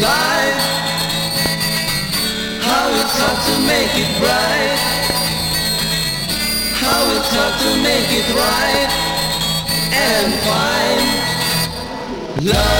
life, how it's hard to make it right, how it's hard to make it right. And find Love.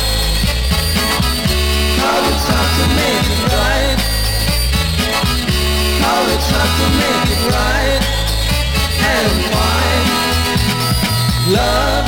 have to make it right? And why? Love.